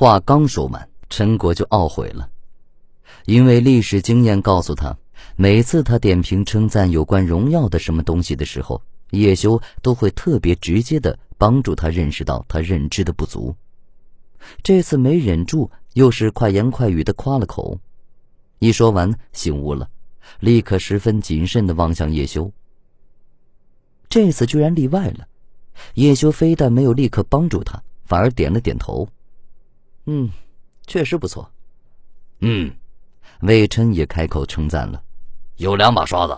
话刚说完，陈果就懊悔了，因为历史经验告诉他，每次他点评称赞有关荣耀的什么东西的时候，叶修都会特别直接的帮助他认识到他认知的不足。这次没忍住，又是快言快语的夸了口。一说完，醒悟了，立刻十分谨慎的望向叶修。这次居然例外了，叶修非但没有立刻帮助他，反而点了点头。嗯，确实不错。嗯，魏琛也开口称赞了，有两把刷子。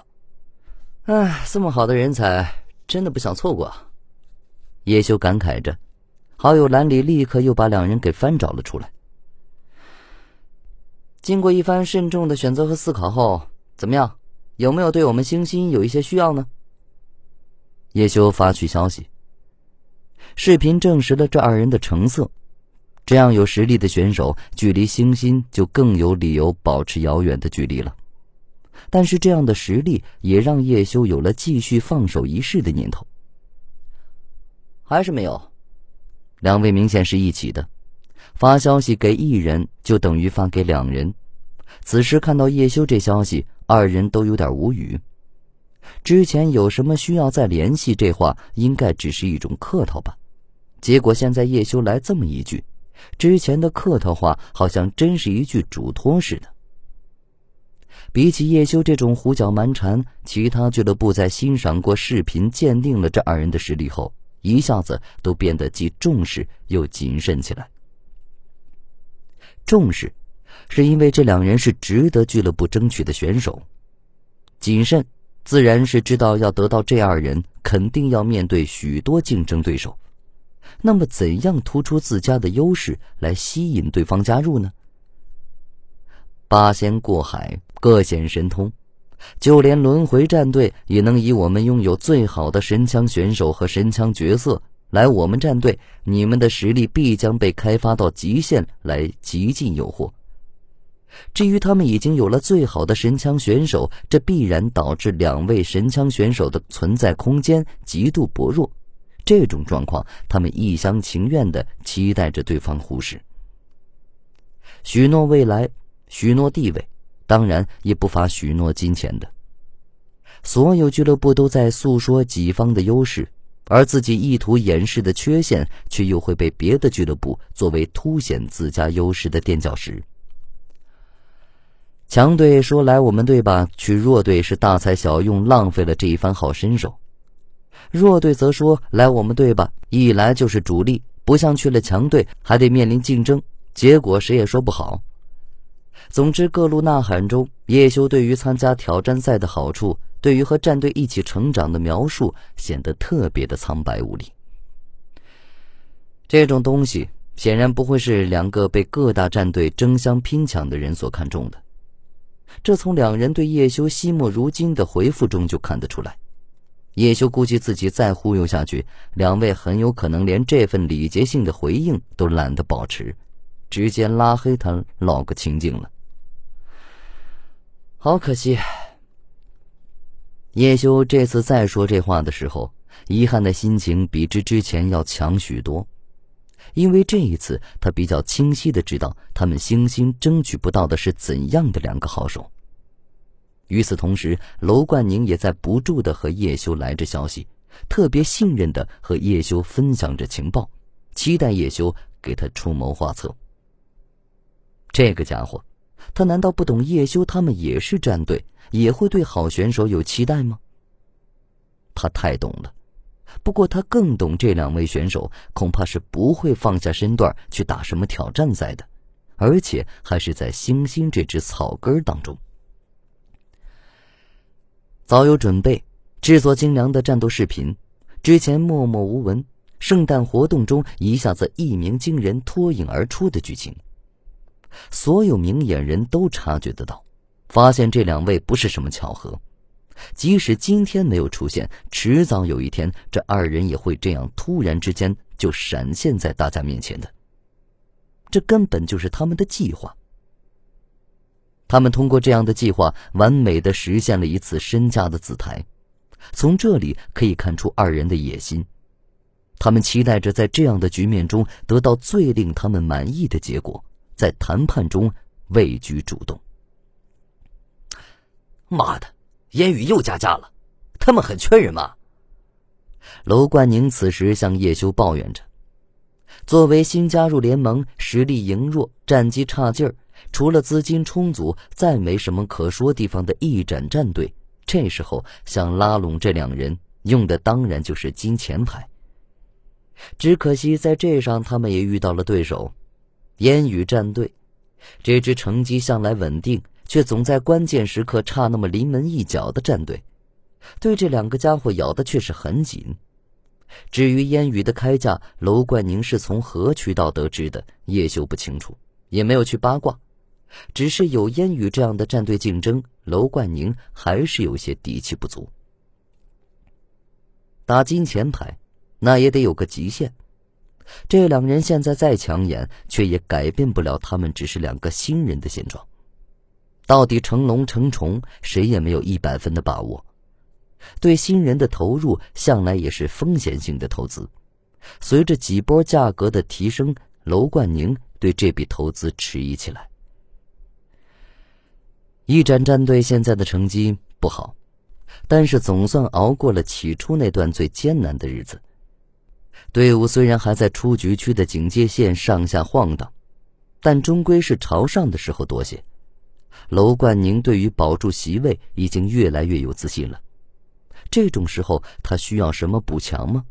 唉，这么好的人才，真的不想错过啊！叶修感慨着。好友栏里立刻又把两人给翻找了出来。经过一番慎重的选择和思考后，怎么样？有没有对我们星星有一些需要呢？叶修发去消息。视频证实了这二人的成色，这样有实力的选手距离星星就更有理由保持遥远的距离了。但是这样的实力也让叶修有了继续放手一试的念头。还是没有。两位明显是一起的，发消息给一人就等于发给两人。此时看到叶修这消息，二人都有点无语。之前有什么需要再联系，这话应该只是一种客套吧？结果现在叶修来这么一句，之前的客套话好像真是一句嘱托似的。比起叶修这种胡搅蛮缠，其他俱乐部在欣赏过视频、鉴定了这二人的实力后。一下子都变得既重视又谨慎起来。重视，是因为这两人是值得俱乐部争取的选手；谨慎，自然是知道要得到这二人，肯定要面对许多竞争对手。那么，怎样突出自家的优势来吸引对方加入呢？八仙过海，各显神通。就连轮回战队也能以我们拥有最好的神枪选手和神枪角色来我们战队，你们的实力必将被开发到极限来极尽诱惑。至于他们已经有了最好的神枪选手，这必然导致两位神枪选手的存在空间极度薄弱。这种状况，他们一厢情愿地期待着对方忽视，许诺未来，许诺地位。当然也不乏许诺金钱的。所有俱乐部都在诉说己方的优势，而自己意图掩饰的缺陷，却又会被别的俱乐部作为凸显自家优势的垫脚石。强队说来我们队吧，去弱队是大材小用，浪费了这一番好身手；弱队则说来我们队吧，一来就是主力，不像去了强队还得面临竞争，结果谁也说不好。总之，各路呐喊中，叶修对于参加挑战赛的好处，对于和战队一起成长的描述，显得特别的苍白无力。这种东西显然不会是两个被各大战队争相拼抢的人所看重的。这从两人对叶修惜墨如金的回复中就看得出来。叶修估计自己再忽悠下去，两位很有可能连这份礼节性的回应都懒得保持。直接拉黑他，落个清净了。好可惜。叶修这次再说这话的时候，遗憾的心情比之之前要强许多，因为这一次他比较清晰的知道他们星星争取不到的是怎样的两个好手。与此同时，楼冠宁也在不住的和叶修来着消息，特别信任的和叶修分享着情报，期待叶修给他出谋划策。这个家伙，他难道不懂叶修他们也是战队，也会对好选手有期待吗？他太懂了，不过他更懂这两位选手，恐怕是不会放下身段去打什么挑战赛的，而且还是在星星这只草根当中。早有准备，制作精良的战斗视频，之前默默无闻，圣诞活动中一下子一鸣惊人，脱颖而出的剧情。所有明眼人都察觉得到，发现这两位不是什么巧合。即使今天没有出现，迟早有一天，这二人也会这样突然之间就闪现在大家面前的。这根本就是他们的计划。他们通过这样的计划，完美的实现了一次身价的紫台。从这里可以看出二人的野心。他们期待着在这样的局面中得到最令他们满意的结果，在谈判中位居主动。妈的，烟雨又加价了，他们很缺人吗？楼冠宁此时向叶修抱怨着：“作为新加入联盟，实力羸弱，战绩差劲儿，除了资金充足，再没什么可说地方的翼展战队，这时候想拉拢这两人，用的当然就是金钱牌。只可惜在这上，他们也遇到了对手——烟雨战队。这支成绩向来稳定，却总在关键时刻差那么临门一脚的战队。”对这两个家伙咬的却是很紧。至于烟雨的开价，楼冠宁是从何渠道得知的？叶修不清楚，也没有去八卦。只是有烟雨这样的战队竞争，楼冠宁还是有些底气不足。打金钱牌，那也得有个极限。这两人现在再抢眼，却也改变不了他们只是两个新人的现状。到底成龙成虫，谁也没有一百分的把握。对新人的投入向来也是风险性的投资，随着几波价格的提升，楼冠宁对这笔投资迟疑起来。一展战队现在的成绩不好，但是总算熬过了起初那段最艰难的日子。队伍虽然还在出局区的警戒线上下晃荡，但终归是朝上的时候多些。楼冠宁对于保住席位已经越来越有自信了。这种时候，他需要什么补强吗？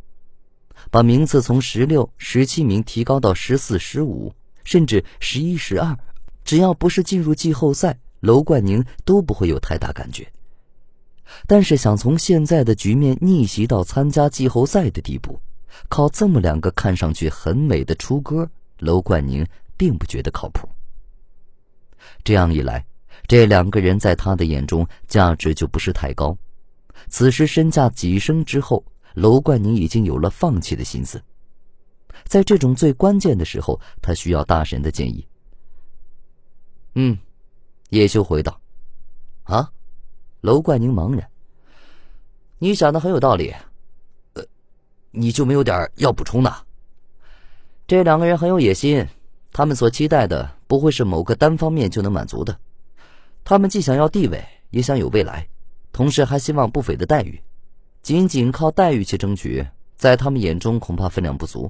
把名次从十六、十七名提高到十四、十五，甚至十一、十二，只要不是进入季后赛，楼冠宁都不会有太大感觉。但是想从现在的局面逆袭到参加季后赛的地步，靠这么两个看上去很美的出歌，楼冠宁并不觉得靠谱。这样一来，这两个人在他的眼中价值就不是太高。此时身价几升之后，楼冠宁已经有了放弃的心思。在这种最关键的时候，他需要大神的建议。嗯，叶修回道：“啊。”楼冠宁茫然：“你想的很有道理，呃，你就没有点要补充的？这两个人很有野心，他们所期待的不会是某个单方面就能满足的。他们既想要地位，也想有未来。”同时还希望不菲的待遇，仅仅靠待遇去争取，在他们眼中恐怕分量不足。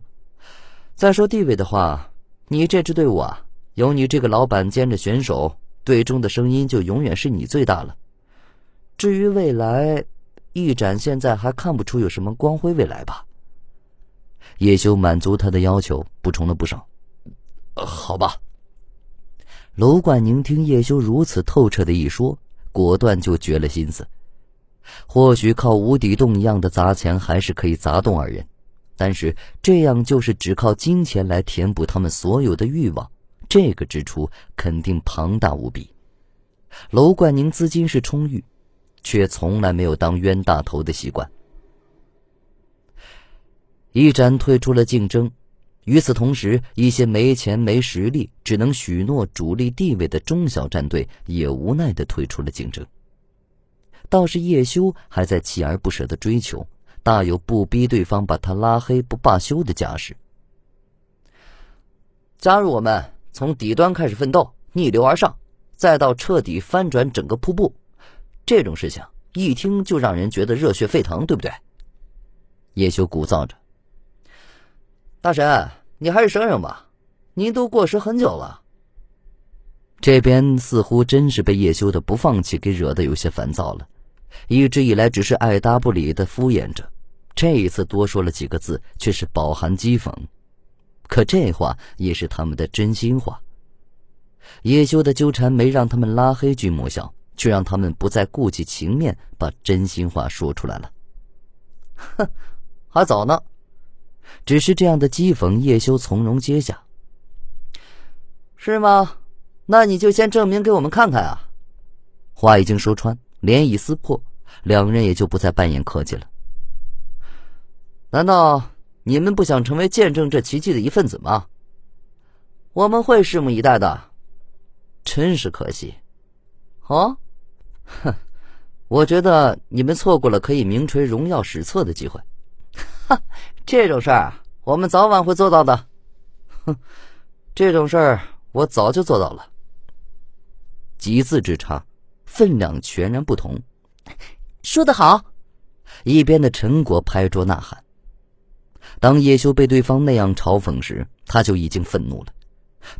再说地位的话，你这支队伍啊，有你这个老板兼着选手，队中的声音就永远是你最大了。至于未来，一展现在还看不出有什么光辉未来吧？叶修满足他的要求，补充了不少。好吧。楼冠宁听叶修如此透彻的一说。果断就绝了心思，或许靠无底洞一样的砸钱还是可以砸动二人，但是这样就是只靠金钱来填补他们所有的欲望，这个支出肯定庞大无比。楼冠宁资金是充裕，却从来没有当冤大头的习惯。一展退出了竞争。与此同时，一些没钱没实力、只能许诺主力地位的中小战队也无奈的退出了竞争。倒是叶修还在锲而不舍的追求，大有不逼对方把他拉黑不罢休的架势。加入我们，从底端开始奋斗，逆流而上，再到彻底翻转整个瀑布，这种事情一听就让人觉得热血沸腾，对不对？叶修鼓噪着。大神，你还是省省吧，您都过时很久了。这边似乎真是被叶修的不放弃给惹得有些烦躁了，一直以来只是爱答不理的敷衍着，这一次多说了几个字，却是饱含讥讽。可这话也是他们的真心话。叶修的纠缠没让他们拉黑君莫笑，却让他们不再顾及情面，把真心话说出来了。哼，还早呢。只是这样的讥讽，叶修从容接下。是吗？那你就先证明给我们看看啊！话已经说穿，脸已撕破，两人也就不再扮演客气了。难道你们不想成为见证这奇迹的一份子吗？我们会拭目以待的。真是可惜。哦，哼，我觉得你们错过了可以名垂荣耀史册的机会。哈，这种事儿我们早晚会做到的。哼，这种事儿我早就做到了。几字之差，分量全然不同。说得好！一边的陈果拍桌呐喊。当叶修被对方那样嘲讽时，他就已经愤怒了。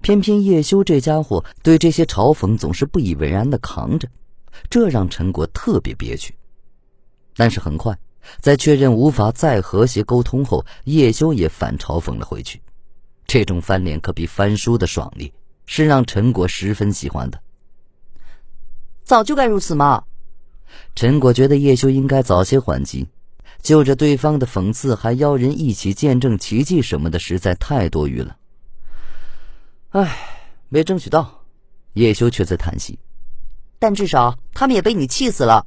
偏偏叶修这家伙对这些嘲讽总是不以为然的扛着，这让陈果特别憋屈。但是很快，在确认无法再和谐沟通后，叶修也反嘲讽了回去。这种翻脸可比翻书的爽利，是让陈果十分喜欢的。早就该如此嘛！陈果觉得叶修应该早些还击，就着对方的讽刺还邀人一起见证奇迹什么的，实在太多余了。唉，没争取到，叶修却在叹息。但至少他们也被你气死了。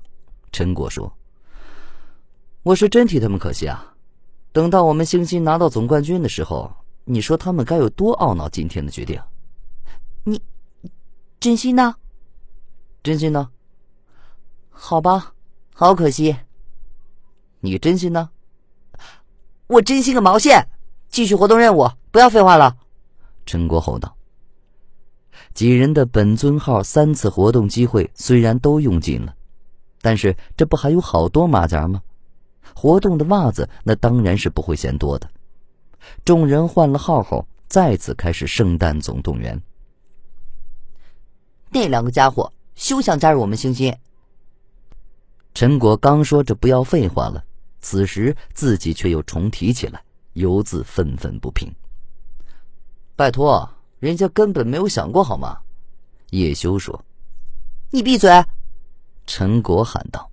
陈果说：“我是真替他们可惜啊！等到我们星星拿到总冠军的时候，你说他们该有多懊恼今天的决定？你真心呢？真心呢？好吧，好可惜。你真心呢？我真心个毛线！继续活动任务，不要废话了。”陈国吼道。几人的本尊号三次活动机会虽然都用尽了，但是这不还有好多马甲吗？活动的袜子那当然是不会嫌多的。众人换了号后，再次开始圣诞总动员。那两个家伙休想加入我们星星！陈果刚说着不要废话了，此时自己却又重提起来，犹自愤愤不平。拜托，人家根本没有想过好吗？叶修说：“你闭嘴！”陈果喊道。